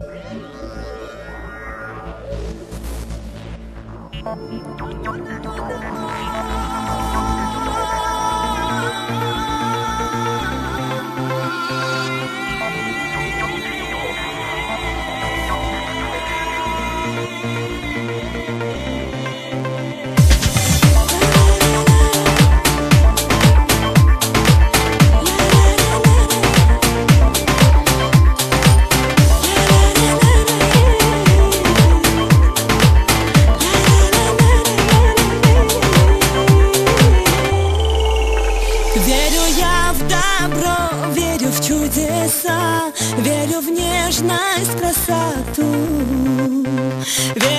Thank you. Добро, верю в чудеса, верю в нежность, красоту. Верю